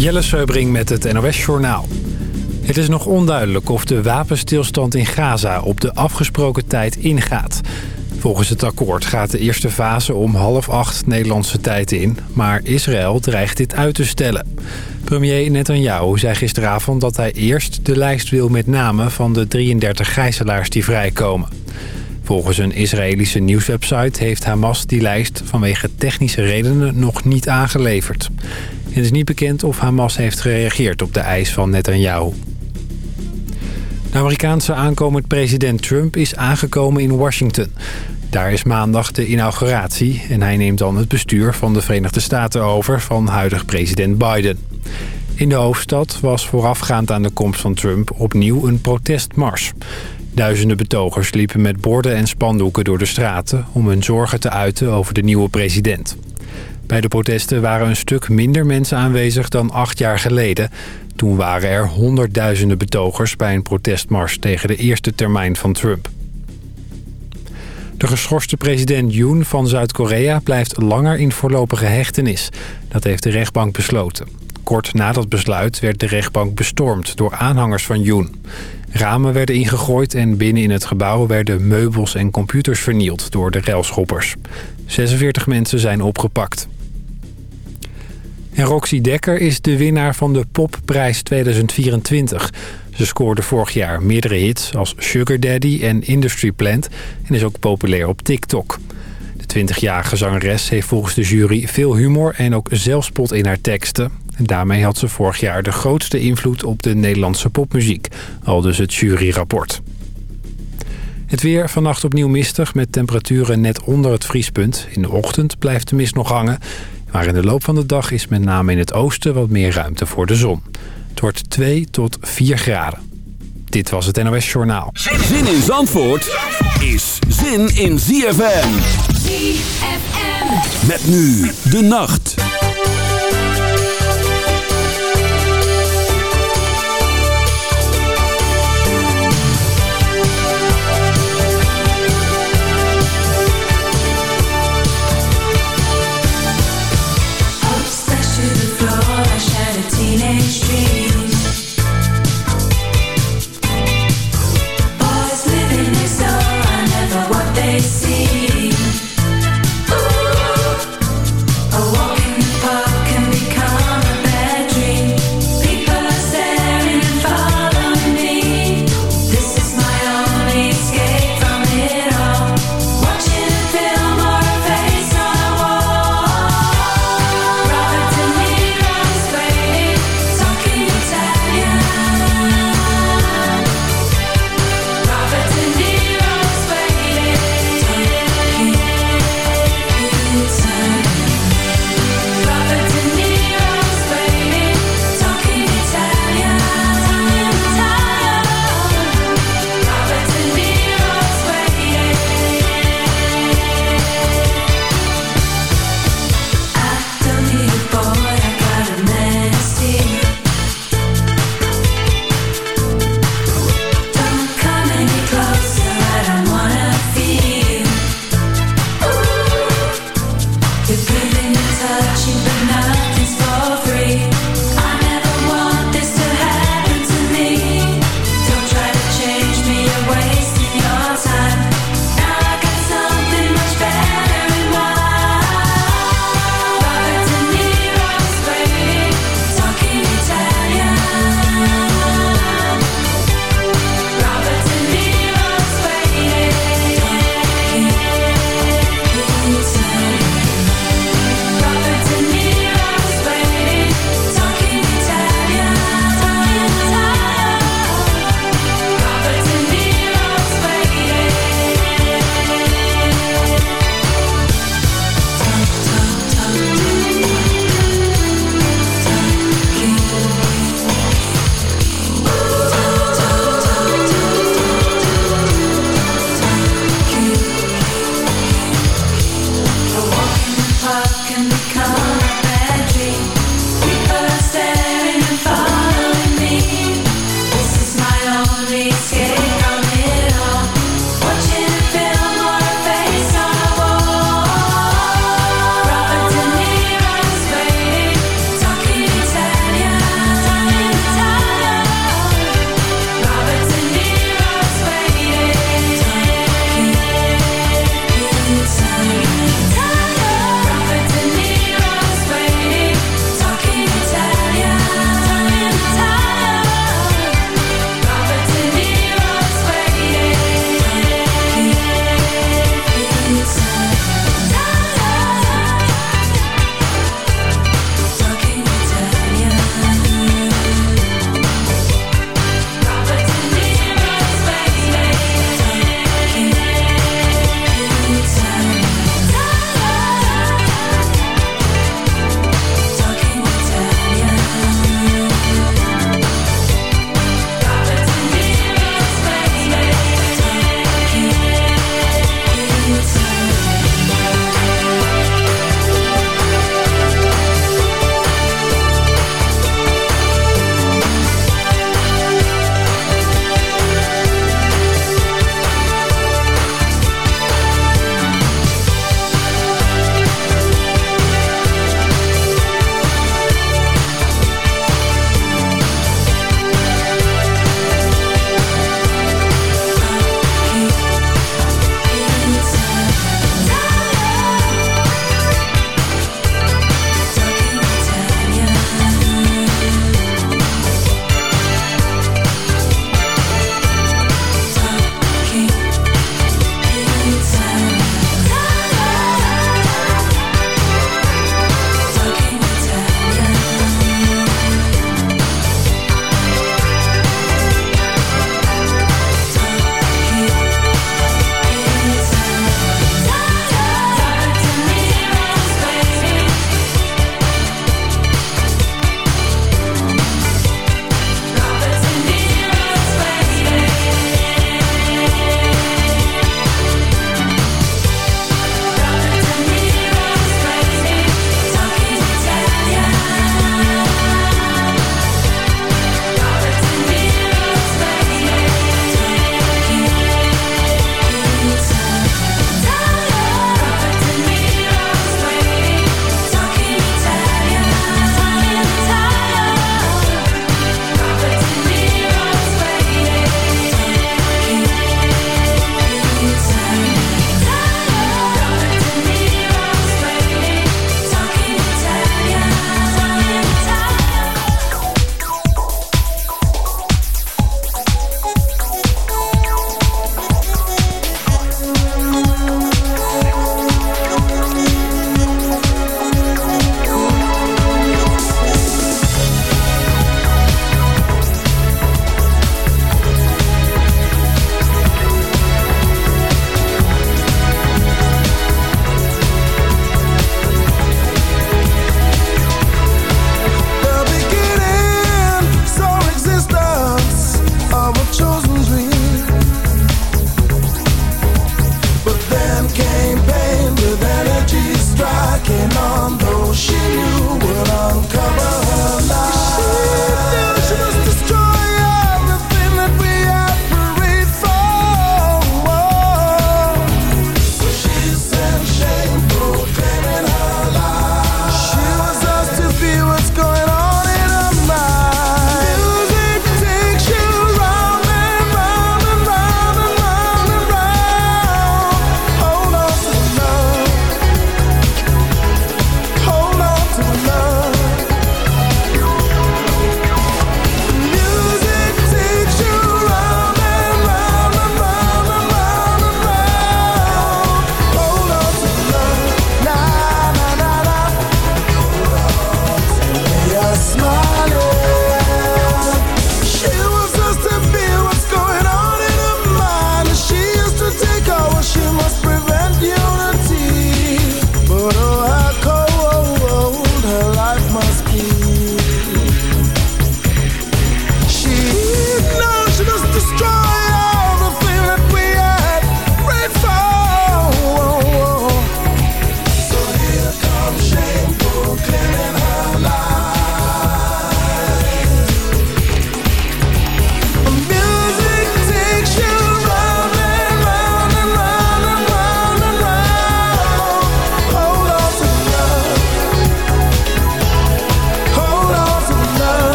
Jelle Seubring met het NOS Journaal. Het is nog onduidelijk of de wapenstilstand in Gaza op de afgesproken tijd ingaat. Volgens het akkoord gaat de eerste fase om half acht Nederlandse tijd in... maar Israël dreigt dit uit te stellen. Premier Netanyahu zei gisteravond dat hij eerst de lijst wil met namen... van de 33 gijzelaars die vrijkomen. Volgens een Israëlische nieuwswebsite heeft Hamas die lijst vanwege technische redenen nog niet aangeleverd. Het is niet bekend of Hamas heeft gereageerd op de eis van Netanyahu. De Amerikaanse aankomend president Trump is aangekomen in Washington. Daar is maandag de inauguratie en hij neemt dan het bestuur van de Verenigde Staten over van huidig president Biden. In de hoofdstad was voorafgaand aan de komst van Trump opnieuw een protestmars. Duizenden betogers liepen met borden en spandoeken door de straten... om hun zorgen te uiten over de nieuwe president. Bij de protesten waren een stuk minder mensen aanwezig dan acht jaar geleden. Toen waren er honderdduizenden betogers bij een protestmars tegen de eerste termijn van Trump. De geschorste president Yoon van Zuid-Korea blijft langer in voorlopige hechtenis. Dat heeft de rechtbank besloten. Kort na dat besluit werd de rechtbank bestormd door aanhangers van Yoon. Ramen werden ingegooid en binnen in het gebouw werden meubels en computers vernield door de railschoppers. 46 mensen zijn opgepakt. En Roxy Dekker is de winnaar van de Popprijs 2024. Ze scoorde vorig jaar meerdere hits als Sugar Daddy en Industry Plant... en is ook populair op TikTok. De 20-jarige zangeres heeft volgens de jury veel humor en ook zelfspot in haar teksten. En daarmee had ze vorig jaar de grootste invloed op de Nederlandse popmuziek. Al dus het juryrapport. Het weer vannacht opnieuw mistig met temperaturen net onder het vriespunt. In de ochtend blijft de mist nog hangen. Maar in de loop van de dag is met name in het oosten wat meer ruimte voor de zon. Het wordt 2 tot 4 graden. Dit was het NOS Journaal. Zin in Zandvoort is zin in ZFM. ZFM. Met nu de nacht.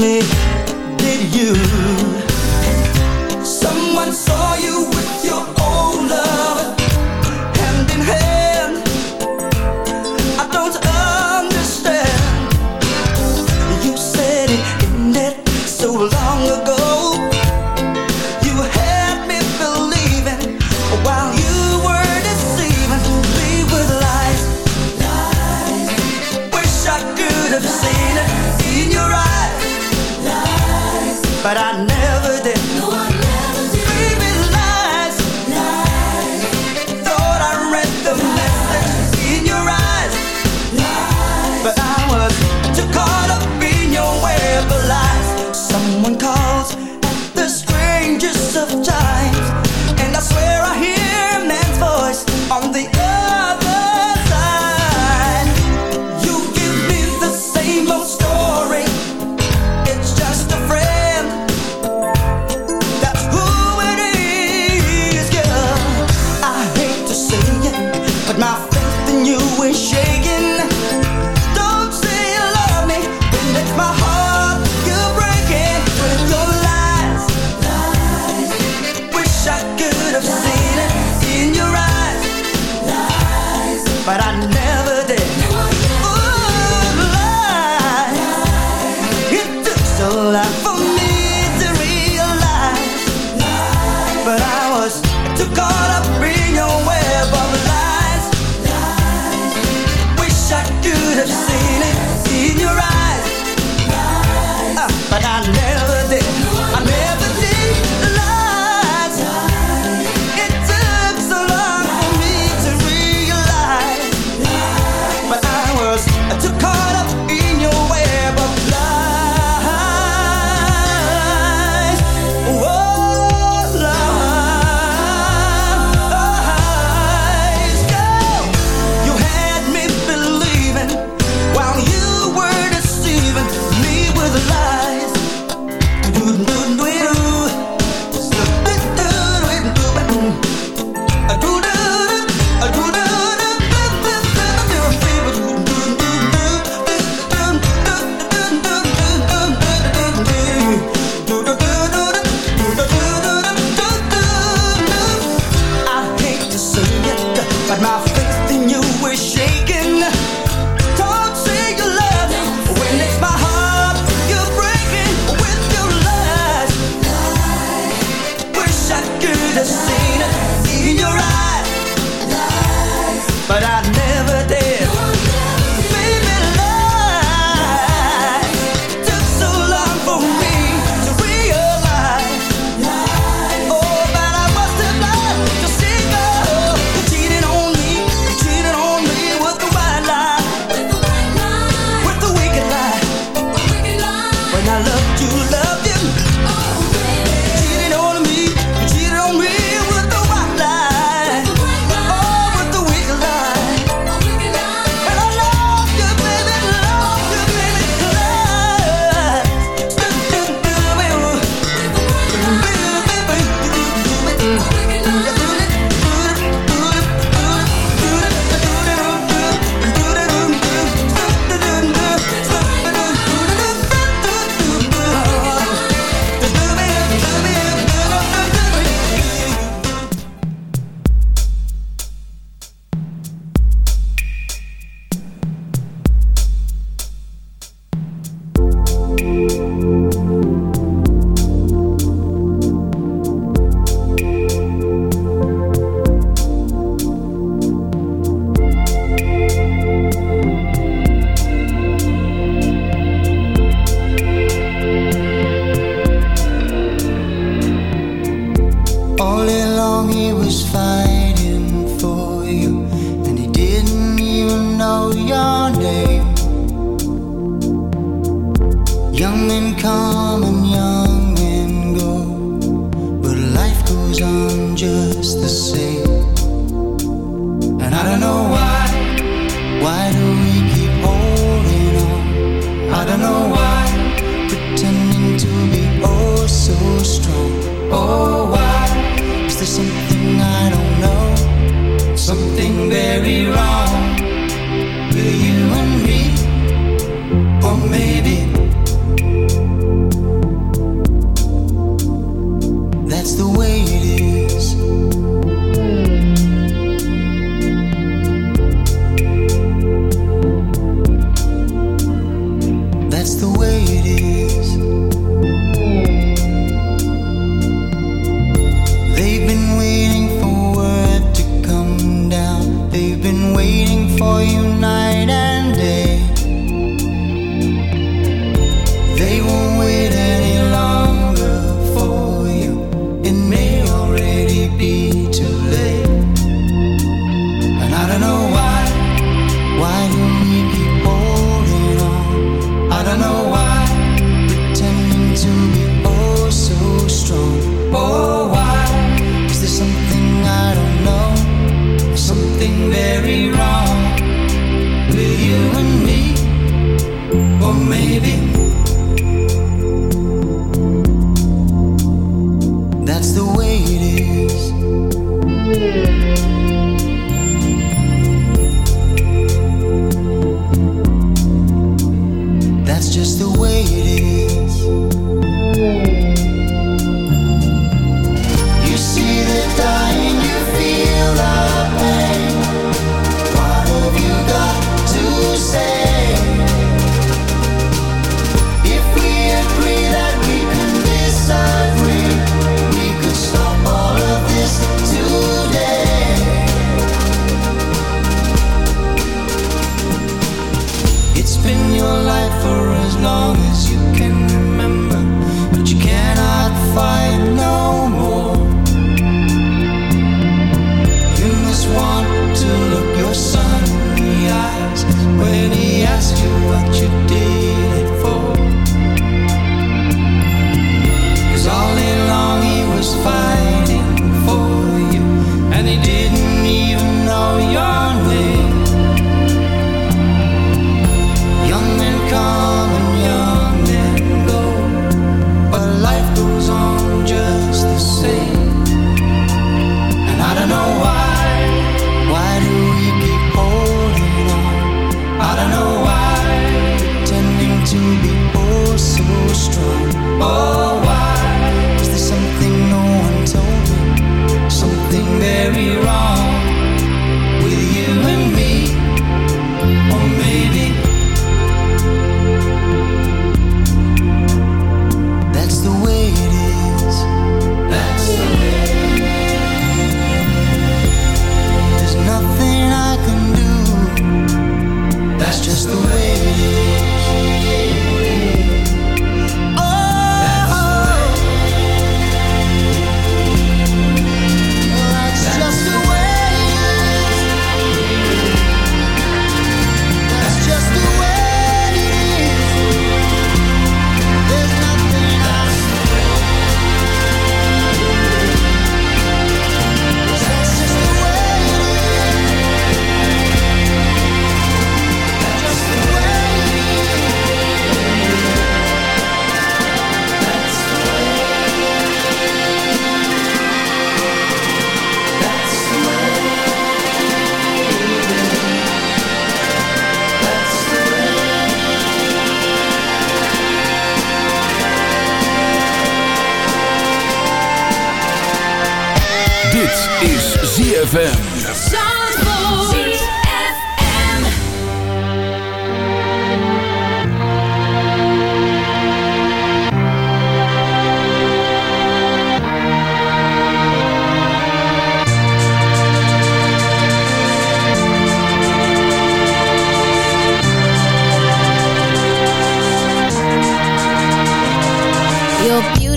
did you.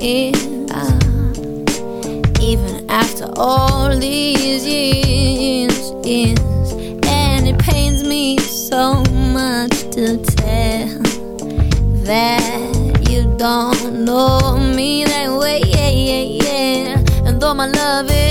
in. Even after all these years, and it pains me so much to tell that you don't know me that way. And though my love is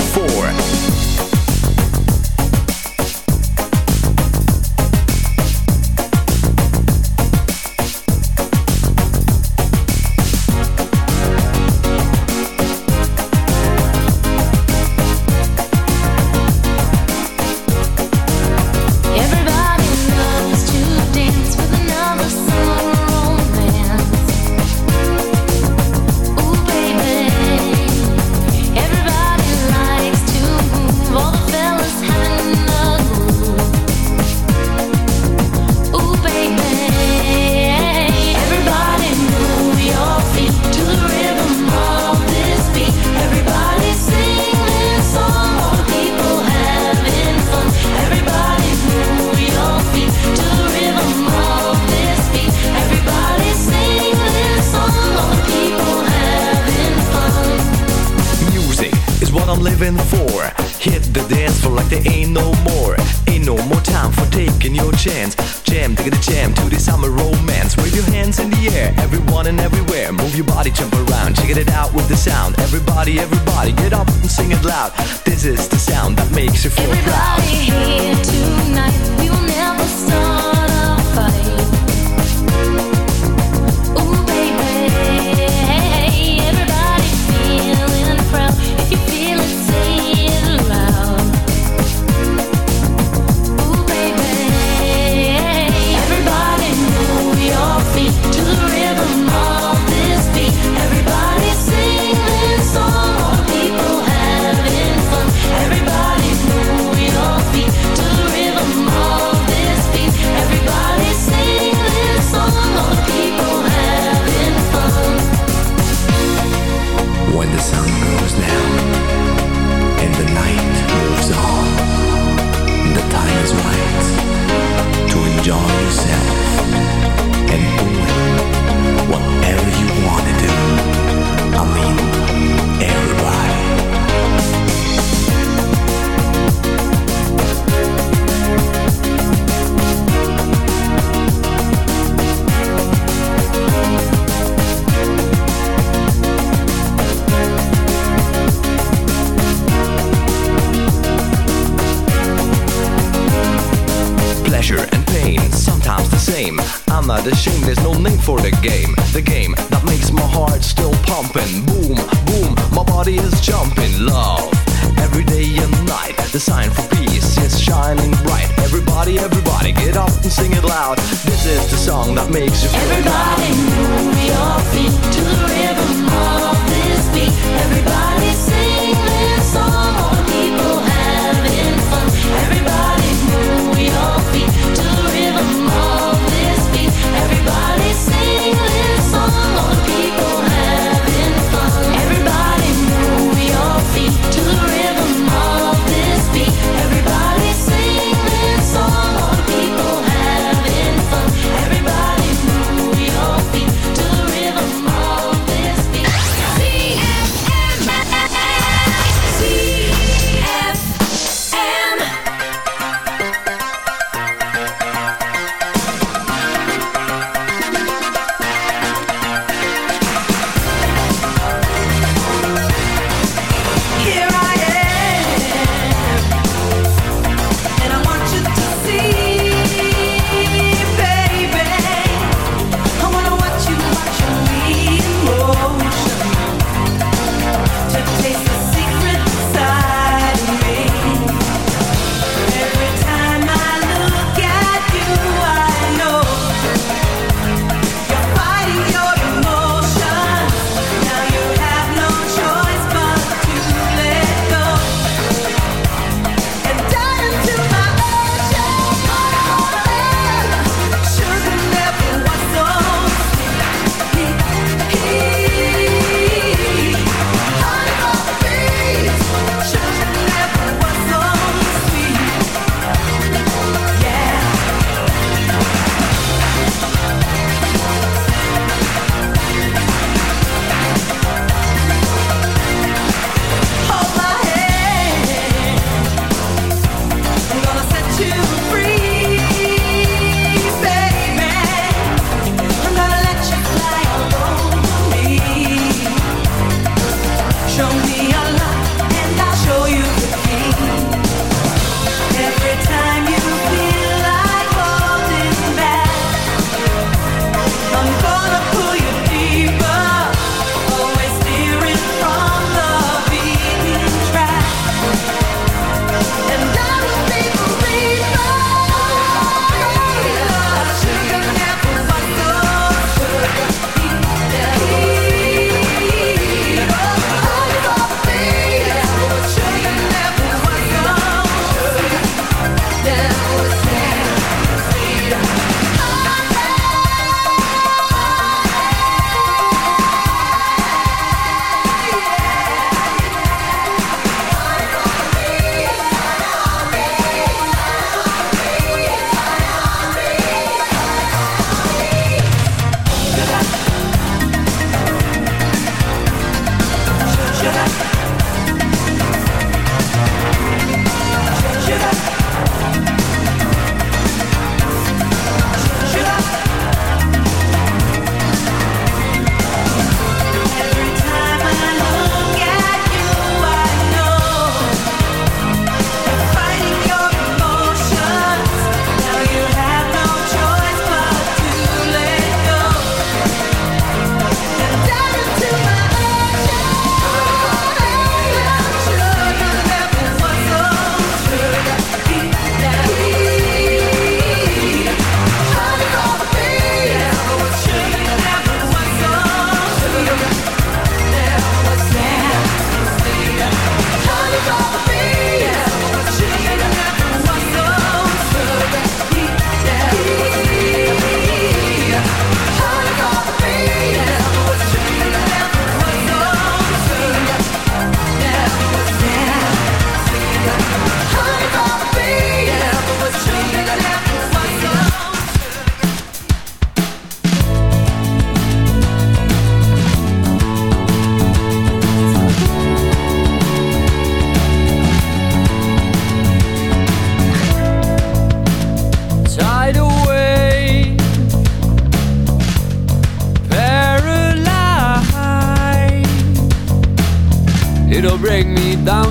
four.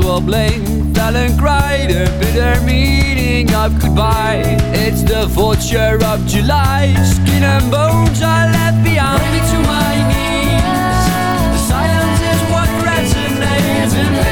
Eyes will blink, talent cry, the bitter meaning of goodbye. It's the vulture of July. Skin and bones are left behind. Bring me to my knees. The silence is what resonates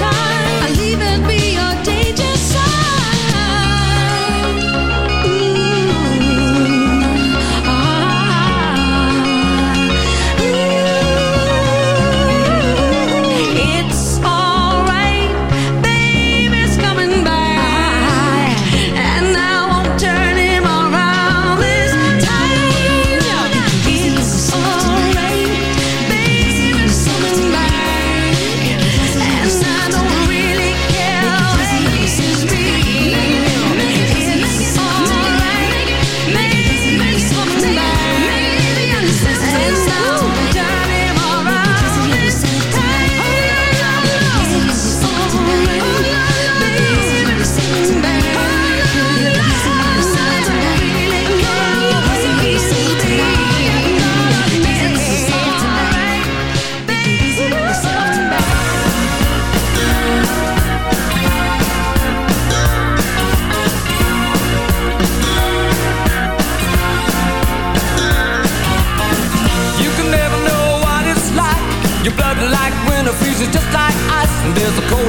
time.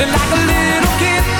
feeling like a little kid.